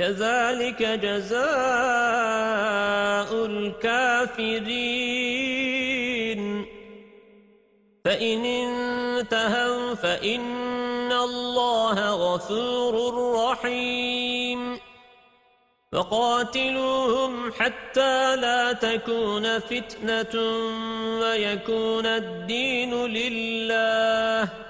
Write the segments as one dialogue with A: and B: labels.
A: كذلك جزاء الكافرين. فإن انتهوا فإن الله غفور رحيم. فقاتلوهم حتى لا تكون فتنة ويكون الدين لله.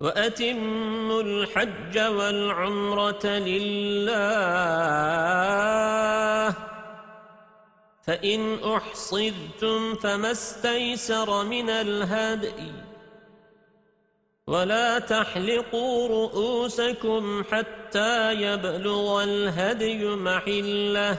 A: وأتموا الحج والعمرة لله. فإن أحصدتم فما استيسر من الهدي. ولا تحلقوا رؤوسكم حتى يبلغ الهدي محله.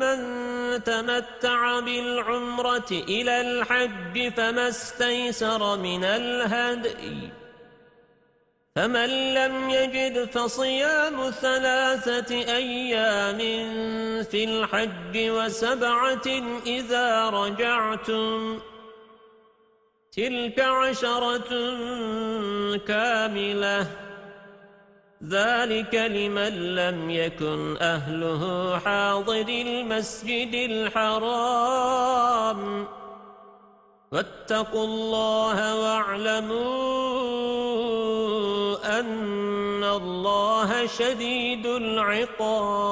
A: فمن تمتع بالعمرة إلى الحج فما استيسر من الهدي فمن لم يجد فصيام ثلاثة أيام في الحج وسبعة إذا رجعتم تلك عشرة كاملة ذلك لمن لم يكن أهله حاضر المسجد الحرام. واتقوا الله واعلموا أن الله شديد العقاب.